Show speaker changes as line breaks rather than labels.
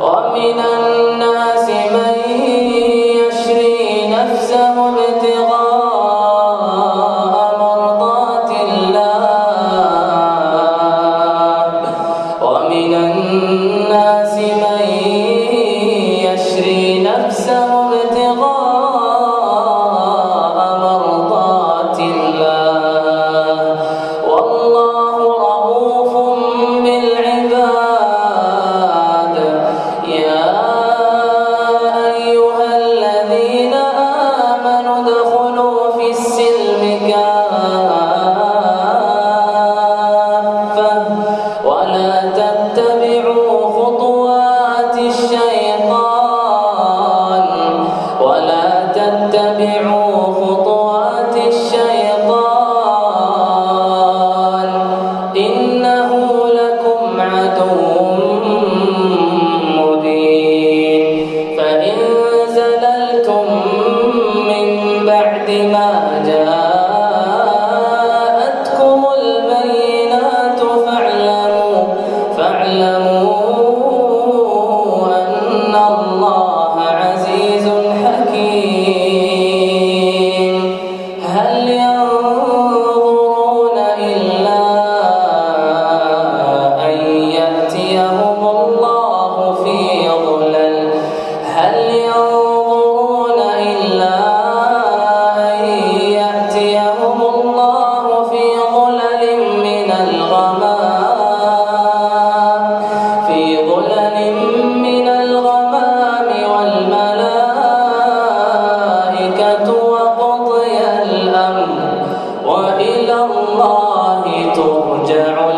ومن الناس فاعلموا الله ترجع